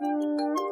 Música